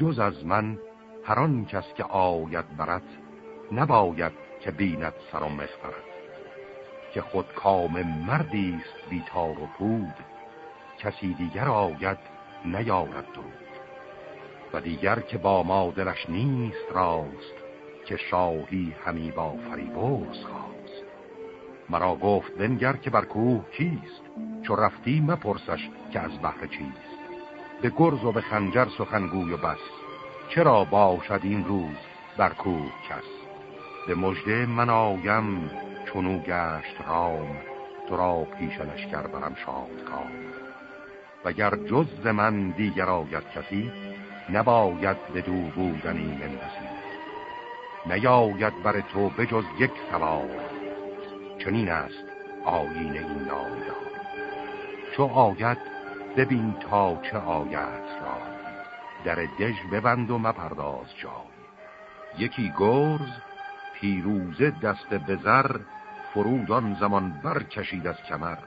جز از من هر آن کس که آید برد نباید که بیند سر و مخبرد. که خود کام مردی است بیتار و پود کسی دیگر آید نیارد درود. و دیگر که با ما دلش نیست راست که شاهی همی با فریبرز خواست. مرا گفت بنگر که بر کوه کیست چو رفتی مپرسش که از بحر چیست. به گرز و به خنجر سخنگوی و بس. چرا باشد این روز بر کوه کس؟ به مژده من آیم چونو گشت رام تو را پیش لشکر برم شاد کام وگر جز من دیگر آید کسی نباید به دو بودنی مندسی نیاید بر تو بجز یک سوار چنین است آیین این نامدار. چو آید ببین تا چه آید را. در دژ ببند و مپرداز جای. یکی گرز پیروزه دست بزر فرود آن زمان برکشید از کمر.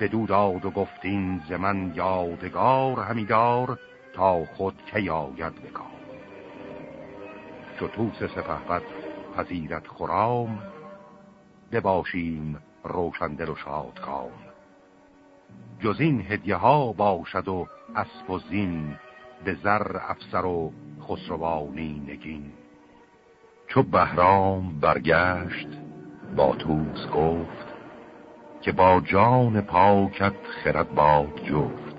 بدو داد و گفتین زمن یادگار همیدار تا خود که آید بکار چو توس سپهبد پذیرت خرام بباشیم روشندل و شادکام. جز این هدیه ها باشد و اسب و زین به زر افسر و خسروانی نگین. چو بهرام برگشت با توس گفت که با جان پاکت خرد باد جفت.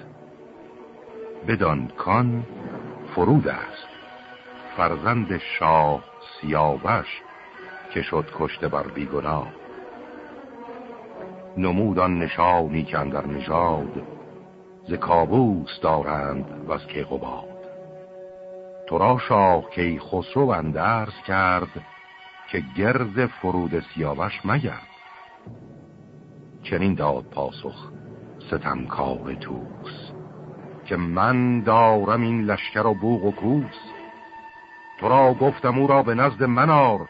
بدان کان فرود است فرزند شاه سیاوش که شد کشته بر بیگناه. نمودان نشانی که در نژاد ز کابوس دارند و از کیقوباد تو را شاه که خسرو اندرز کرد که گرد فرود سیاوش مگرد. چنین داد پاسخ ستمکار توس که من دارم این لشکر و بوغ و کوس. تو را گفتم او را به نزد منار.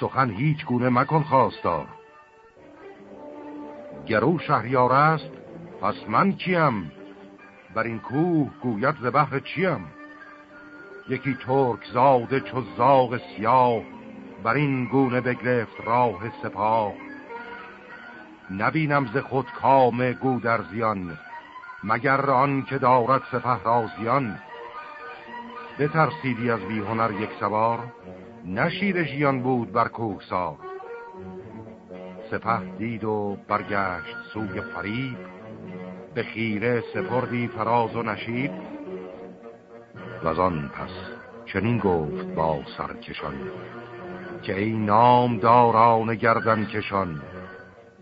سخن هیچ گونه مکن خواستار. گرو شهریار است پس من کیم؟ بر این کوه گوید ز بحر چیم؟ یکی ترک زاده چو زاغ سیاه بر این گونه بگرفت راه سپاه. نبینم ز خود کام گودرزیان مگر آن که دارد سپه رازیان بترسیدی از بیهنر یک سوار نشیر ژیان بود بر کوهسار. سپه دید و برگشت سوی فریب. به خیره سپردی فراز و نشیب. و آن پس چنین گفت با سرکشان که ای نام داران گردن کشان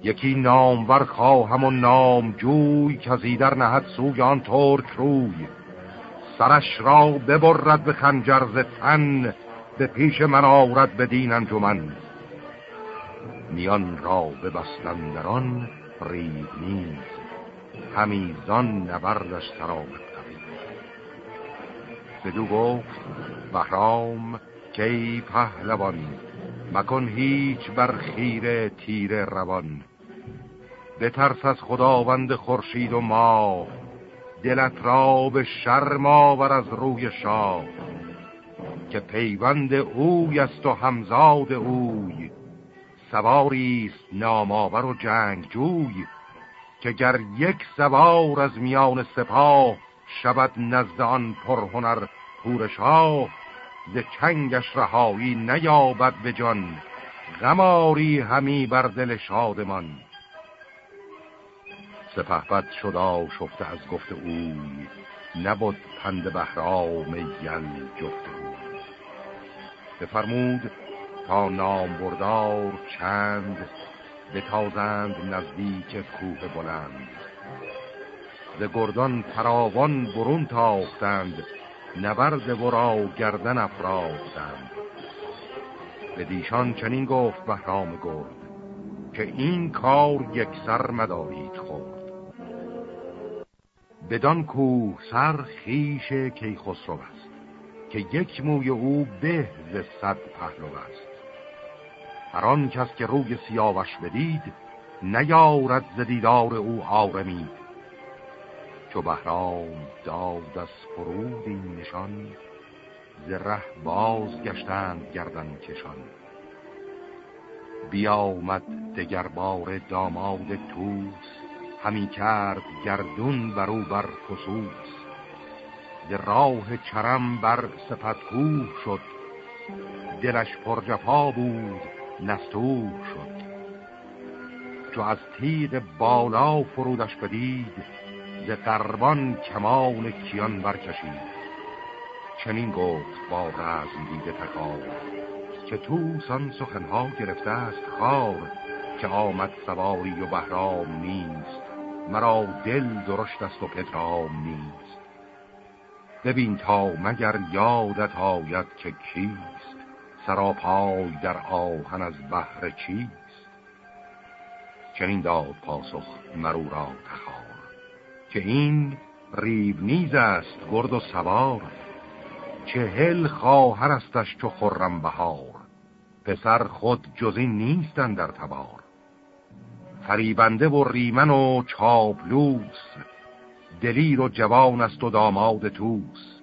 یکی نامور خواهم و نام جوی که زیدر نهد سوی آن ترک روی. سرش را ببرد به خنجر تن به پیش من آورد به دین انجمن. میان را ببستن در آن رید نیز. همیزان نبردش سرامت بدو گفت بهرام کی پهلوان مکن هیچ بر خیر تیر روان. بترس از خداوند خورشید و ما دلت را به شرم آور از روی شاه. که پیوند اوی است و همزاد اوی سواری است نامآور و جنگ جوی که گر یک سوار از میان سپاه شود نزد آن پرهنر پورشاه ز چنگش رهایی نیابد به جان. غماری همی بر دل شادمان. سپهبد شد شفته از گفت اوی نبود پند بهرام یل جفت اوی. بفرمود تا نام بردار چند به تازند نزدیک کوه بلند. ز گردان فراوان برون تاختند نبرد ورا گردن افراختند. به دیشان چنین گفت بهرام گرد که این کار یک سر مدارید خورد. بدان کوه سر خیش کی خسرو است که یک موی او به ز صد پهلو است. هر کس که روی سیاوش بدید نیارد ز دیدار او آرمید چو بهرام داد از فرود این کشان ز ره باز گشتند گردن کشان. بیامد دگر بار داماد توس همی کرد گردون برو بر خصوص. ز راه چرم بر صفت کوه شد دلش پر جفا بود نستوه شد. چو از تیغ بالا فرودش بدید ز قربان کمان کیان برکشید. چنین گفت با رزم دیده تکار که تو سان سخنها گرفته است خار که آمد سواری و بهرام نیست مرا دل درشت است و پدرام نیست. ببین تا مگر یادت آید که کیست. سراپای در آهن از بحر چیست؟ چنین داد پاسخ مرو را تخار که این ریب نیز است گرد و سوار. چهل خواهر استش چو خرم بهار پسر خود جزین نیستن در تبار. فریبنده و ریمن و چاپلوس دلیر و جوان است و داماد توس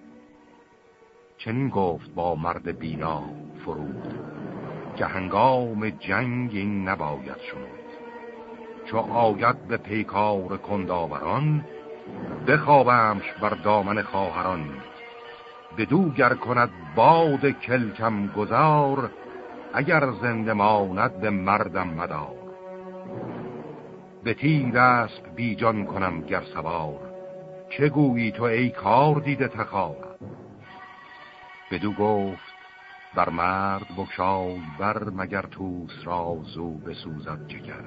چنین گفت با مرد بینا فرود که هنگام جنگ این نباید شنود. چو آید به پیکار کنداوران بخوابمش بر دامن خواهران. بدوگر کند باد کلکم گذار اگر زنده ماند به مردم مدار. به تیر اسب بیجان کنم گر سوار چه گویی تو ای کار دیده تخار؟ بدو گفت بر مرد بکشای بر مگر توس را زو بسوزد جگر.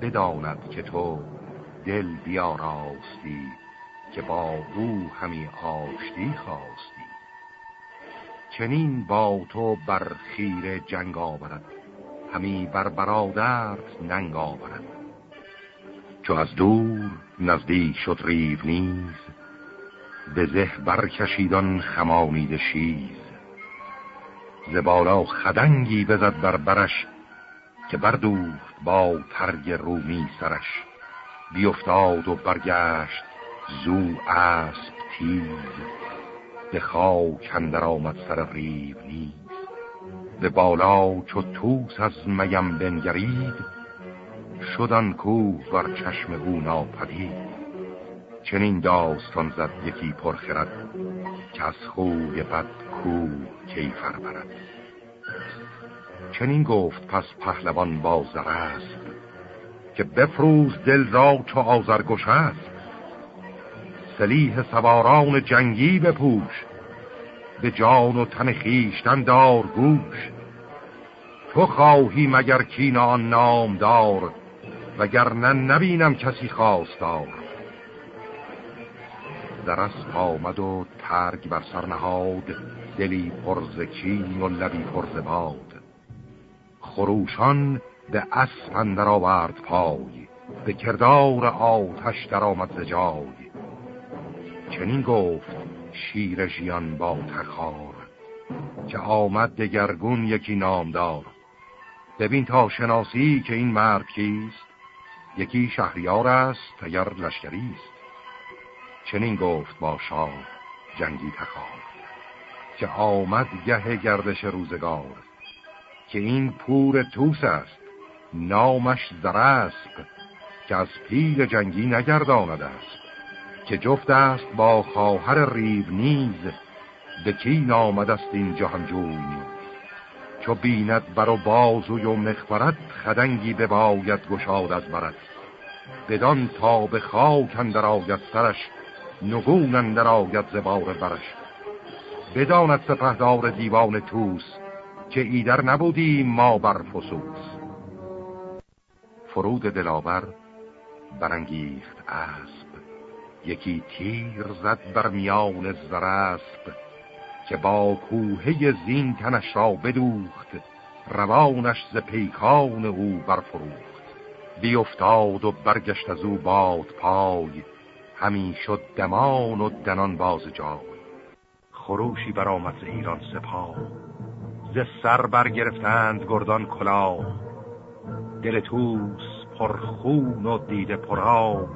بداند که تو دل بیاراستی که با او همی آشتی خواستی. چنین با تو بر خیر جنگ آورد همی بر برادرت ننگ آورد. چو از دور نزدیک شد ریو نیز به زه برکشیدان خمامید شیز ز بالا خدنگی بزد بر برش که بردوخت با ترگ رومی سرش. بیافتاد و برگشت زو اسب تیز به خاک اندر آمد سر ریو نیز. به بالا چو توس از میم بنگرید شدن کوه بر چشم او ناپدید. چنین داستان زد یکی پرخرد که از خوی بد کوه کیفر برد. چنین گفت پس پهلوان با زرست که بفروز دل را چو آزرگوش است. سلیح سواران جنگی بپوش به جان و تن خیشتن دار گوش. تو خواهی مگر کین آن دار وگرنه نبینم کسی خواستار. اسب آمد و ترگ بر سر نهاد. دلی پرز کین و لبی پرز باد. خروشان به اسب اندر آورد پای. به کردار آتش در آمد زجای چنین گفت شیر ژیان با تخار که آمد دگرگون یکی نامدار. ببین تا شناسی که این مرد کیست. یکی شهریار است اگر لشکری است. چنین گفت با شاه جنگی تخار که آمد گه گردش روزگار که این پور توس است نامش زرسب که از پیل جنگی نگرداند است که جفت است با خواهر ریو نیز به کی نامد است این جهانجوی چو بیند بر و بازوی و مخبرت خدنگی به باید گشاد از برد بدان تا به خاک اندر آید سرش نگون اندر آید زبار برش. بداند سپهدار دیوان توس که ایدر نبودیم ما بر فسوس. فرود دلاور برانگیخت اسب. یکی تیر زد بر میان زرسب که با کوهه زین تنش را بدوخت. روانش ز پیکان او برفروخت. بیافتاد و برگشت از او باد پای همی شد دمان و دنان باز جای. خروشی برآمد ز ایران سپاه. ز سر برگرفتند گردان کلا دل توس پرخون و دیده پراب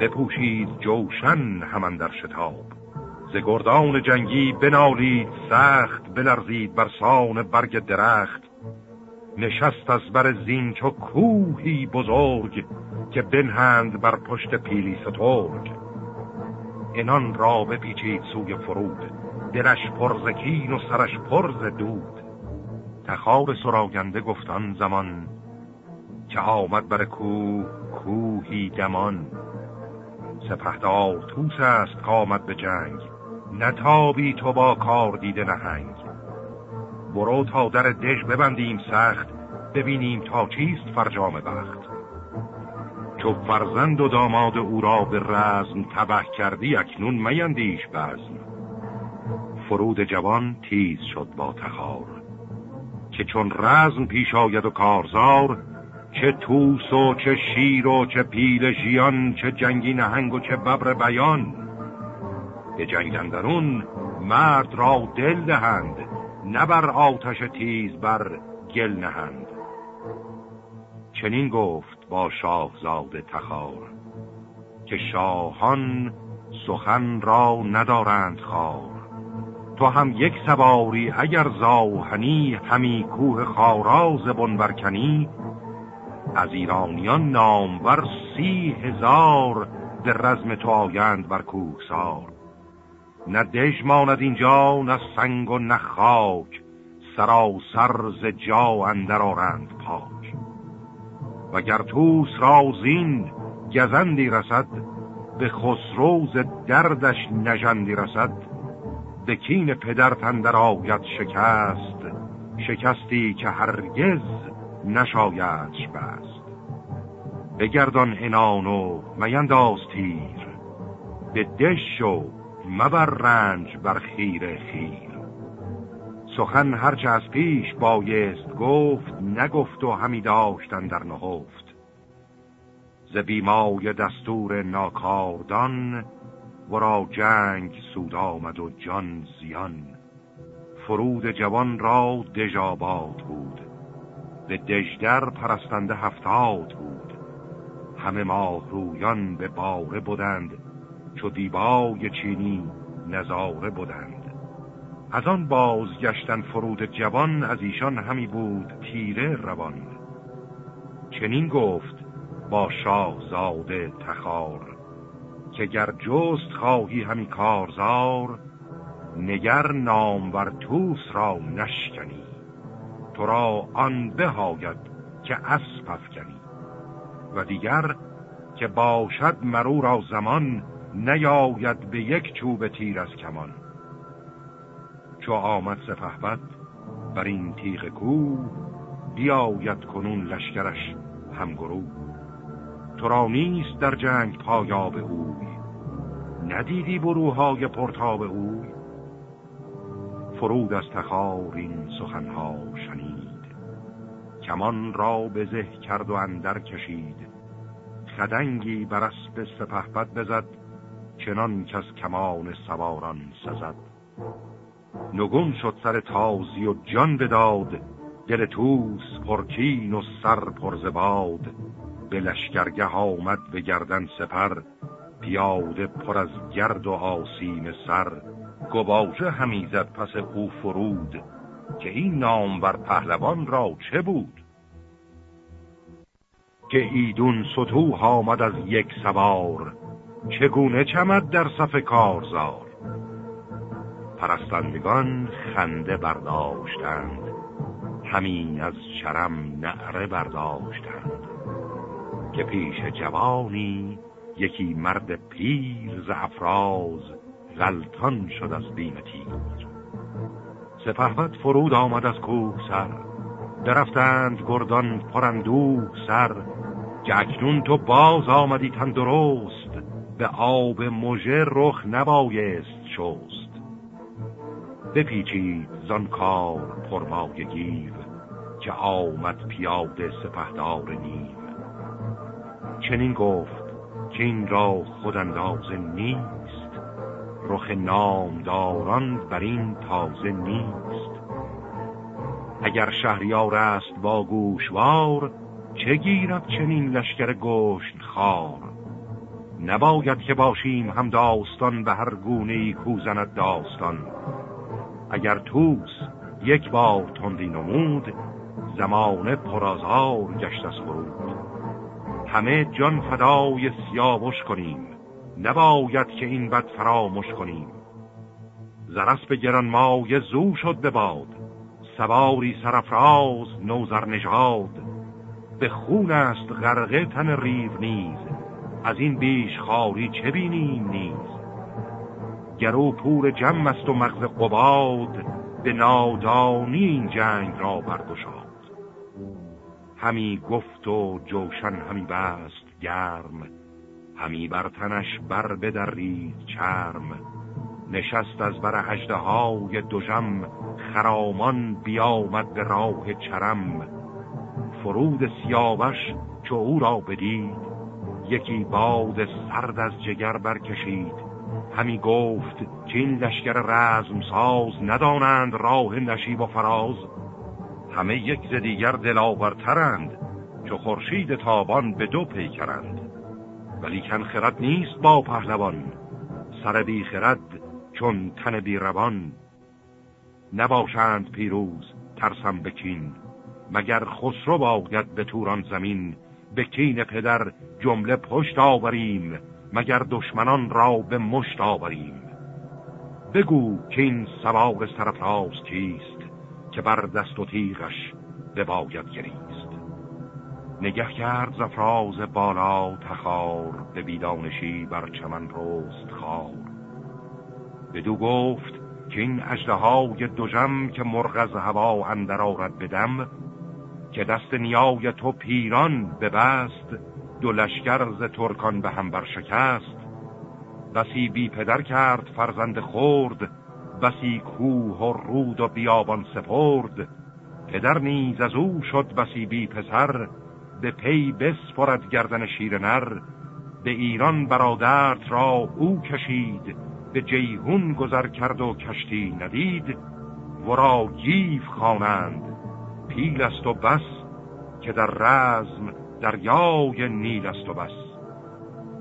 بپوشید جوشن همان در شتاب. ز گردان جنگی بنالید سخت بلرزید بر سان برگ درخت. نشست از بر زین چو کوهی بزرگ که بنهند بر پشت پیلی سترگ. انان را بپیچید سوی فرود دلش پرزکین و سرش پرز دود. تخار سراغنده گفتان زمان که آمد بر کوه کوهی گمان. سپهدار توس است کامد به جنگ نتابی تو با کار دیده نهنگ. برو تا در دژ ببندیم سخت ببینیم تا چیست فرجام بخت. چو فرزند و داماد او را به رزم تبه کردی اکنون میندیش بزم. فرود جوان تیز شد با تخار. که چون رزم پیش آید و کارزار چه توس و چه شیر و چه پیل ژیان چه جنگی نهنگ و چه ببر بیان. به جنگندرون مرد را دل دهند. نه بر آتش تیز بر گل نهند. چنین گفت با شاهزاده تخار که شاهان سخن را ندارند خار تو هم یک سواری اگر زاهنی همی کوه خاراز برکنی از ایرانیان نامور سی هزار در رزم تو آیند بر کوه سار نه دژ ماند اینجا نه سنگ و نه خاک. سراسر ز جا اندر آرند پاک. وگر توس رازین گزندی رسد به خسروز دردش نژندی رسد. به کین پدر تندر آید شکست شکستی که هرگز نشایدش بست بگردان انان و مینداز تیر به دش و مبر رنج بر خیر خیر سخن هرچه از پیش بایست گفت نگفت و همی داشتن در نهفت. ز بیمای دستور ناکاردان ورا جنگ سود آمد و جان زیان. فرود جوان را دژاباد بود. به دژدر پرستنده هفتاد بود. همه ماه رویان به باره بودند چو دیبای چینی نظاره بودند از آن بازگشتن فرود جوان از ایشان همی بود تیره روان. چنین گفت با شاهزاده تخار که گر جست خواهی همی کارزار نگر نامور توس را نشکنی. تو را آن بهاید که اسب افکنی. و دیگر که باشد مرو را زمان نیاید به یک چوب تیر از کمان. چو آمد سفهبد بر این تیغ کو بیاید کنون لشکرش همگرو تو را نیست در جنگ پایاب اوی ندیدی بروهای پرتاب اوی. فرود از تخار این سخنها شنید کمان را به زه کرد و اندر کشید. خدنگی بر اسب سپهبد بزد چنان کس کمان سواران سزد. نگون شد سر تازی و جان بداد دل توس پرکین و سر پرزباد به لشکرگه آمد به گردن سپر پیاده پر از گرد و آسیم سر. گواژه همیزد پس او فرود که این نام بر پهلوان را چه بود؟ که ایدون سطوح آمد از یک سوار چگونه چمد در صف کارزار؟ پرستندگان خنده برداشتند. همین از شرم نعره برداشتند. که پیش جوانی یکی مرد پیر ز افراز غلطان شد از بیم تیر. سپهبد فرود آمد از کوه سر. درفتند گردان پرندوه سر. که اکنون تو باز آمدی تندرست به آب مژه رخ نبایست شست. بپیچید زان کار پرمای گیو که آمد پیاده سپهدار نیو چنین گفت که این را خود اندازه نیست رخ نامداران بر این تازه نیست. اگر شهریار است با گوشوار چه گیرد چنین لشکر گوشت خار؟ نباید که باشیم هم داستان به هر گونه کوزند داستان. اگر توس یک بار تندی نمود زمانه پرازار گشت از فرود همه جان فدای سیاوش کنیم نباید که این بد فراموش کنیم. زرس به گران مای زو شد به باد سواری سرفراز نوزر نژاد. به خون است غرقه تن ریو نیز. از این بیش خاری چه بینیم نیز؟ گرو پور جمع است و مغز قباد به نادانی این جنگ را بردشاد همی گفت و جوشن همی بست گرم همی بر تنش بر بدرید چرم. نشست از بر هجده های دوژم خرامان بیامد به راه چرم. فرود سیاوش چو او را بدید. یکی باد سرد از جگر برکشید. همی گفت که این لشکر رزم ساز ندانند راه نشیب و فراز. همه یک ز دیگر دلاورترند چو خورشید تابان به دو پیکرند. ولی کن خرد نیست با پهلوان سر بی خرد چون تن بی روان. نباشند پیروز ترسم بکین مگر خسرو باید به توران زمین به کین پدر جمله پشت آوریم مگر دشمنان را به مشت آوریم؟ بگو که این سوار سرفراز کیست که بر دست و تیغش باید گریست. نگه کرد زفراز بالا تخار به بیدانشی بر چمن روست خار. بدو گفت که این اجده های دوژم که مرغ از هوا اندر آرد بدم که دست نیای تو پیران ببست دو لشکر ز ترکان به هم برشکست. بسی بی پدر کرد فرزند خورد بسی کوه و رود و بیابان سپرد. پدر نیز از او شد بسی بی پسر به پی بسپرد گردن شیر نر. به ایران برادرت را او کشید به جیهون گذر کرد و کشتی ندید. ورا گیو خوانند پیل است و بس که در رزم دریای نیل است و بس.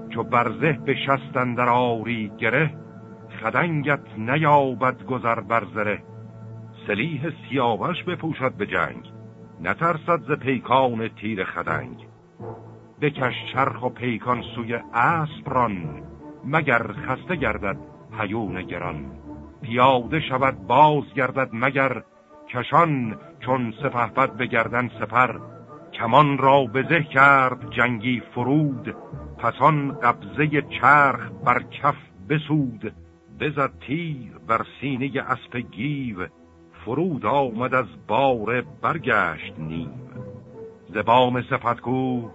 چو برزه به شستن در آری گره خدنگت نیابد گذر برزره سلیح سیاوش بپوشد به جنگ نترسد ز پیکان تیر خدنگ. بکش چرخ و پیکان سوی اسب مگر خسته گردد هیون گران. پیاده شود باز گردد مگر کشان چون سپهبد به گردن سپر کمان را بزه کرد جنگی فرود پسان قبضه چرخ بر کف بسود بزد تیر بر سینه اسب گیو فرود آمد از بار برگشت نیم زبام سپتگو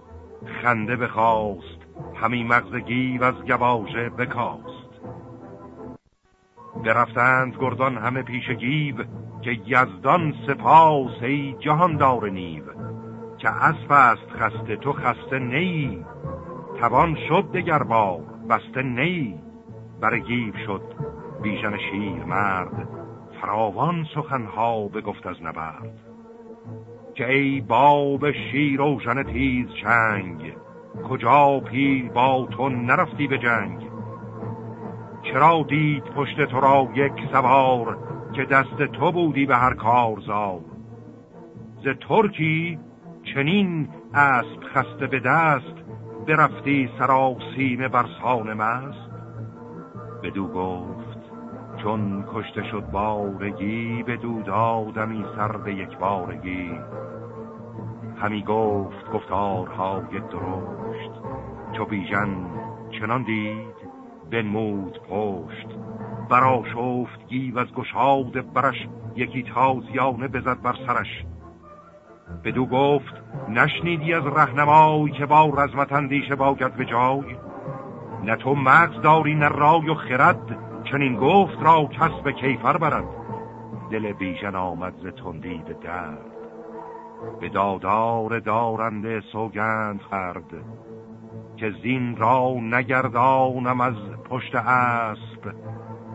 خنده بخواست همی مغز گیو از گواژه بکاست. برفتند گردان همه پیش گیو که یزدان سپاس ای جهاندار نیو. که اسب است خسته تو خسته نی. توان شد دگر بار بسته نی. بر گیو شد بیژن شیر مرد فراوان سخنها بگفت از نبرد. که ای باب شیر و تیز چنگ کجا پیر با تو نرفتی به جنگ؟ چرا دید پشت تو را یک سوار که دست تو بودی به هر کارزار؟ ز ترکی چنین اسب خسته به دست برفتی سراسیمه برسان مست؟ بدو گفت چون کشته شد بارگی بدو دادمی سر به یک بارگی. همی گفت گفتارهای درشت چو بیژن چنان دید بنمود پشت. برا شفت گیو از گشاد برش یکی تازیانه بزد بر سرش. بدو گفت نشنیدی از رهنمای که با رزمت اندیشه باید به جای؟ نه تو مغز داری نه رای و خرد چنین گفت را کس به کیفر برد. دل بیژن آمد ز تندی به درد. به دادار دارنده سوگند خرد که زین را نگردانم از پشت اسب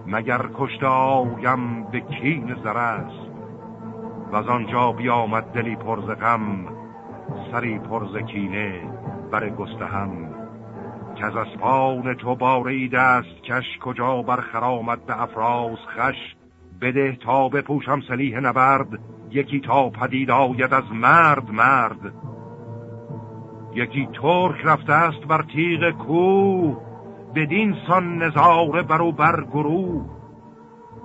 مگر کشت آیم به کین زرست و از آنجا بیامد دلی پرز غم سری پرز کینه بر گستهم. که از اسپان تو باره دست کش کجا بر خرامت به افراز خش. بده تا بپوشم سلیح نبرد یکی تا پدید آید از مرد مرد. یکی ترک رفته است بر تیغ کو بدین سان نظاره بر گروه.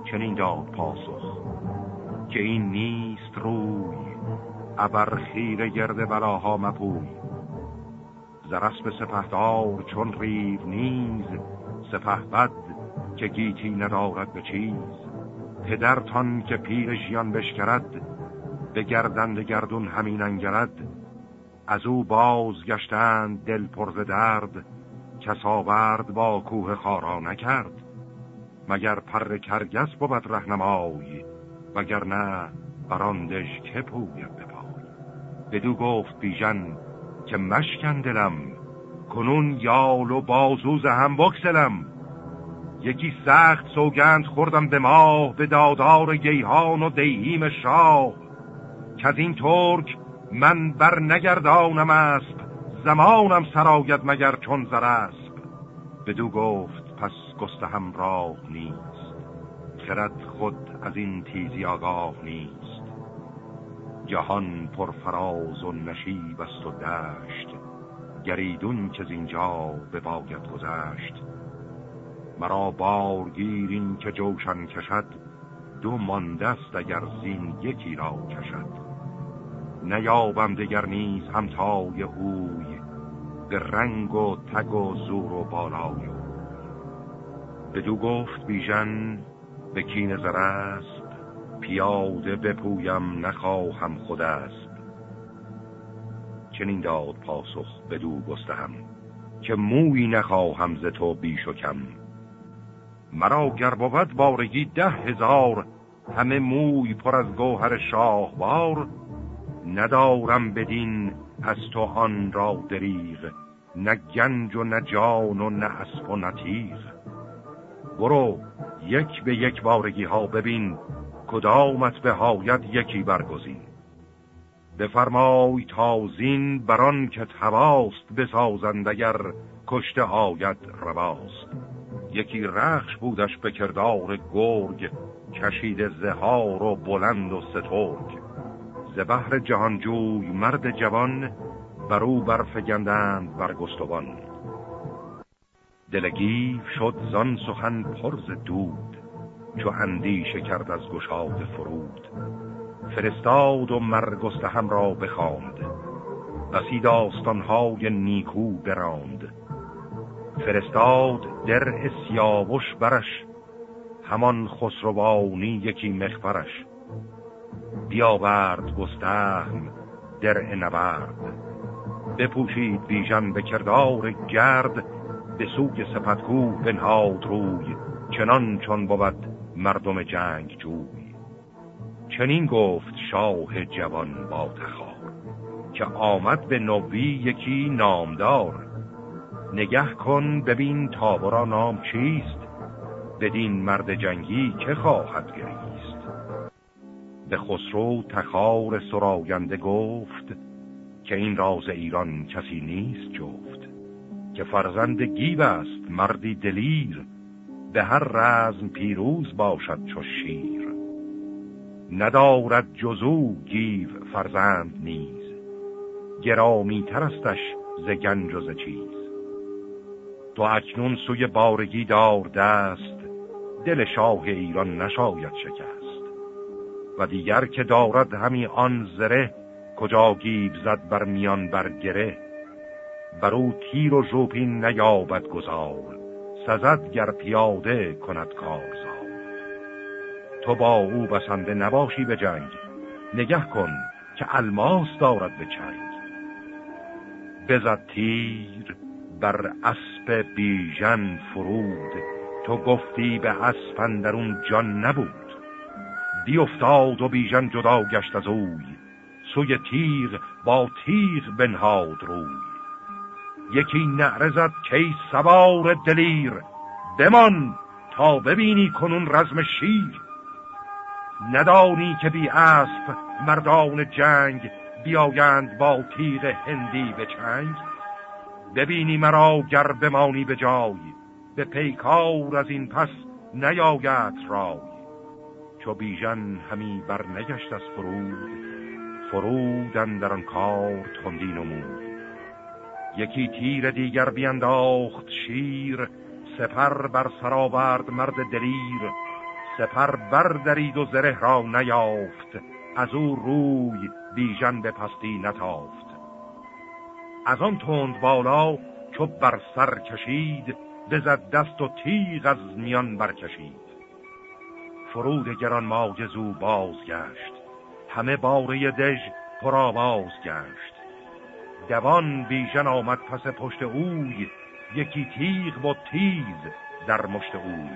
چنین داد پاسخ که این نیست روی. ابر خیر گرد بلاها مپوی. زرسب سپهدار چون ریو نیز سپه بد که گیتی ندارد به چیز. پدرتان که پیر ژیان بشکرد به گردند گردون همین انگرد. از او باز گشتند دل پرز درد کس آورد با کوه خارا نکرد مگر پر کرگس بود رهنمای وگر نه براندش که پوید به پای بدو گفت بیژن که مشکن دلم کنون یال و بازوز هم بکسلم. یکی سخت سوگند خوردم به ماه به دادار گیهان و دیهیم شاه. که از این ترک من بر نگردانم اسب زمانم سراید مگر چون زرسب بدو گفت پس گستهم راه نیست. خرد خود از این تیزی آگاه نیست. جهان پر فراز و نشیب است و دشت. گریدون که اینجا به باید گذشت. مرا بارگیر این که جوشن کشد. دو ماندست اگر زین یکی را کشد. نیابم دگر نیز همتای اوی به رنگ و تگ و زور و بالای بدو گفت بیژن به کین زرست پیاده بپویم نخواهم خود است. چنین داد پاسخ بدو گستهم که موی نخواهم ز تو بیش و کم. مرا گر بود بارگی ده هزار همه موی پر از گوهر شاهوار. ندارم بدین از تو آن را دریغ نه گنج و نه جان و نه اسب و نه تیغ. برو یک به یک بارگی ها ببین کدامت به هایت یکی برگزین. بفرمای تازین بران که تواست بسازند اگر کشته آید رواست. یکی رخش بودش به کردار گرگ کشید زهار و بلند و سترگ. ز بحر جهانجوی مرد جوان بر او برفگندند بر گستوان. دلگی شد زان سخن پرز دود چو اندیشه کرد از گشاد فرود. فرستاد و مرگستهم را بخواند بسی داستانهای نیکو براند. فرستاد در سیاوش برش همان خسروانی یکی مخبرش بیاورد گستهم در نبرد. بپوشید بیژن به کردار گرد به سوی سپتکو بنهاد روی چنان چون بود مردم جنگ جوی. چنین گفت شاه جوان با تخار که آمد به نوی یکی نامدار. نگه کن ببین تابرا نام چیست بدین مرد جنگی که خواهد گریست. به خسرو تخار سراینده گفت که این راز ایران کسی نیست جفت که فرزند گیو است مردی دلیر به هر رزم پیروز باشد چو شیر. ندارد جزو گیو فرزند نیز گرامی ترستش ز گنج و ز چیز. تو اکنون سوی بارگی دار دست دل شاه ایران نشاید شکست. و دیگر که دارد همی آن زره کجا گیب زد بر میان برگره بر او تیر و ژوپین نیابد گذار سزد گر پیاده کند کارزار. تو با او بسنده نباشی به جنگ نگه کن که الماس دارد به چنگ. بزد تیر بر اسب بیژن فرود تو گفتی به اسب اندرون جان نبود. افتاد و بیژن جدا گشت از اوی. سوی تیغ با تیغ بنهاد روی. یکی نعره زد کی سوار دلیر. بمان تا ببینی کنون رزم شیر. ندانی که بی اسب مردان جنگ بیایند با تیغ هندی به چنگ. ببینی مرا گر بمانی به جای به پیکار از این پس نیاید رای. چو بیژن همی بر نگشت از فرود فرودن در آن کار تندی نمود. یکی تیر دیگر بینداخت شیر سپر بر سراورد مرد دلیر. سپر بردرید و زره را نیافت از او روی بیژن به پستی نتافت. از آن تند بالا چو بر سر کشید بزد دست و تیغ از میان برکشید. فرود گران ماجزو بازگشت. همه باره دژ پر آواز گشت. دوان بیژن آمد پس پشت اوی یکی تیغ و تیز در مشت اوی.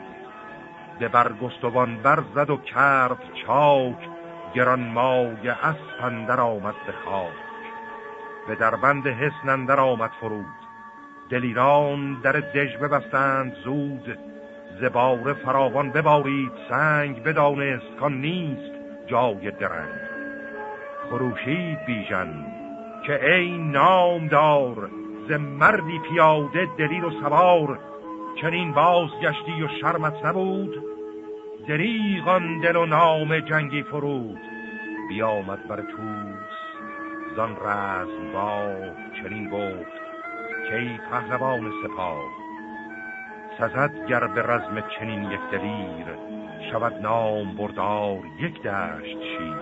به برگستوان برزد و کرد چاک گران مای اسپندر آمد به خاک. به دربند حسنندر آمد فرود. دلیران در دژ ببستند زود زبار فراوان ببارید سنگ بدانست کان نیست جای درنگ. خروشید بیژن که ای نامدار ز مردی پیاده دلیر و سوار چنین بازگشتی و شرمت نبود؟ دریغان دل و نام جنگی فرود بیامد بر توس زان رزم با چنین گفت که ای پهلوان سپاه. سزد گر به رزم چنین یک دلیر شود نام بردار یک دشت شیر.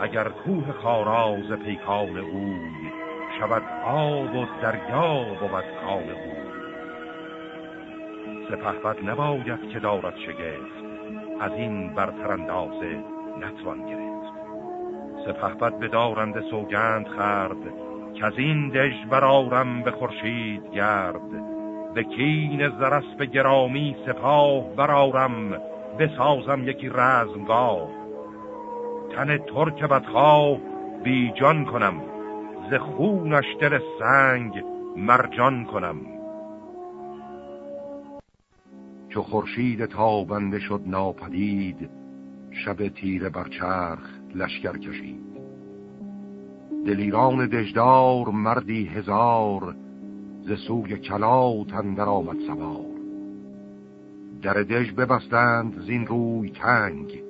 اگر کوه خاراز پیکان اوی شود آب و دریا بود کان اوی. سپهبد نباید که دارد شگفت از این برتر اندازه نتوان گرفت. سپهبد به دارند سوگند خرد که از این دژ برارم به خورشید گرد. به کین به گرامی سپاه برارم بسازم یکی رزمگاه. تن ترک بدخواه بی جان کنم ز خونش دل سنگ مرجان کنم. چو خورشید تابنده شد ناپدید شب تیره بر چرخ لشکر کشید. دلیران دژدار مردی هزار ز سوی کلات اندر آمد سوار. در دژ ببستند زین روی تنگ.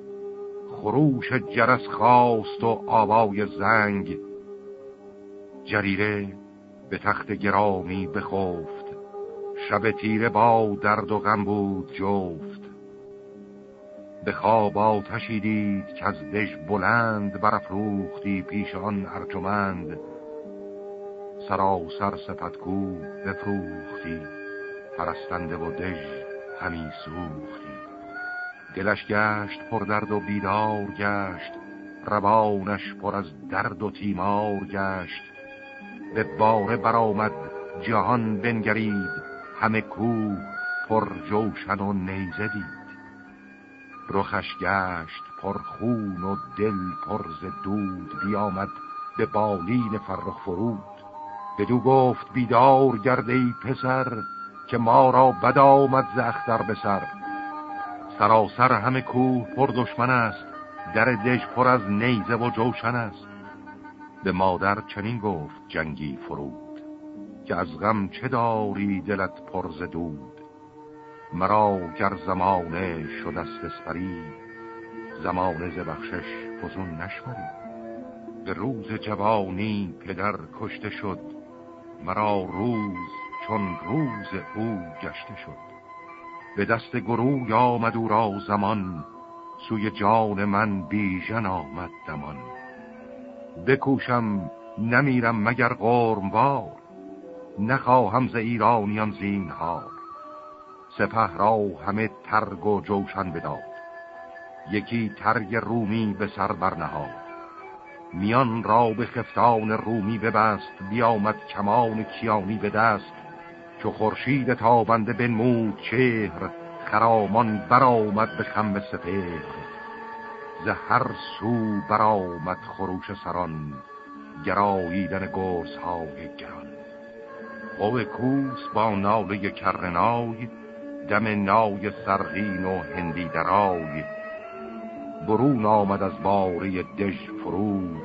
خروش جرس خواست و آوای زنگ. جریره به تخت گرامی بخفت. شب تیره با درد و غم بود جفت. به خواب آتشی دید که از دژ بلند برافروختی پیش آن ارجمند. سراسر سپتکو بفروختی پرستنده و دژ همی سوختی. دلش گشت پر درد و بیدار گشت روانش پر از درد و تیمار گشت. به باره برآمد جهان بنگرید همه کو پر جوشن و نیزه دید. رخش گشت پر خون و دل پر ز دود بیامد به بالین فرخ فرود. بدو گفت بیدار گرده پسر که ما را بد آمد ز اختر به سر. سراسر همه کوه پر دشمن است در دژ پر از نیزه و جوشن است. به مادر چنین گفت جنگی فرود که از غم چه داری دلت پر دود؟ مرا گر زمانه شد است اسپری زمانه ز بخشش فزون نشمری. به روز جوانی پدر کشته شد مرا روز چون روز او گشته شد. به دست گروه آمد او را زمان سوی جان من بیژن آمد دمان. بکوشم نمیرم مگر قرموار نخواهم ز ایرانیان زینهار. سپه را همه ترگ و جوشن بداد یکی ترگ رومی به سر برنهاد. میان را به خفتان رومی ببست بیامد کمان کیانی به دست. چو خورشید تابنده بنمود چهر خرامان برآمد به خم سپهر. ز هر سو برآمد خروش سران گراییدن گرس های گران. قوه کوس با ناله کرنای دم نای سرغین و هندی درای. برون آمد از باره دژ فرود.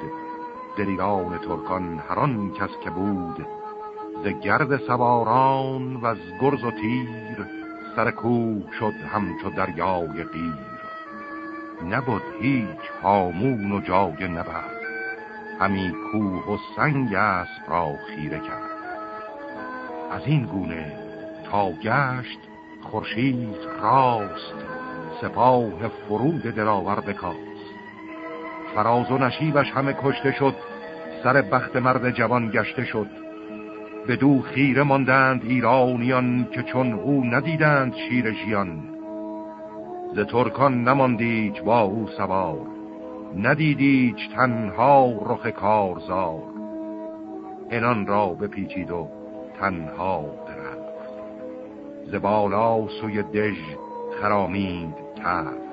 دلیران ترکان هران کس که بود ز گرد سواران و از گرز و تیر سر کوه شد همچو دریای قیر. نبود هیچ هامون و جای نبرد همی کوه و سنگ اسب را خیره کرد. از این گونه تا گشت خورشید راست سپاه فرود دلاور بکاست. فراز و نشیبش همه کشته شد سر بخت مرد جوان گشته شد. به دو خیره ماندند ایرانیان که چون او ندیدند شیر ژیان. ز ترکان نماندیچ با او سوار ندیدیچ تنها رخ کارزار. انان را بپیچید و تنها درفت ز بالا سوی دژ خرامید 啊。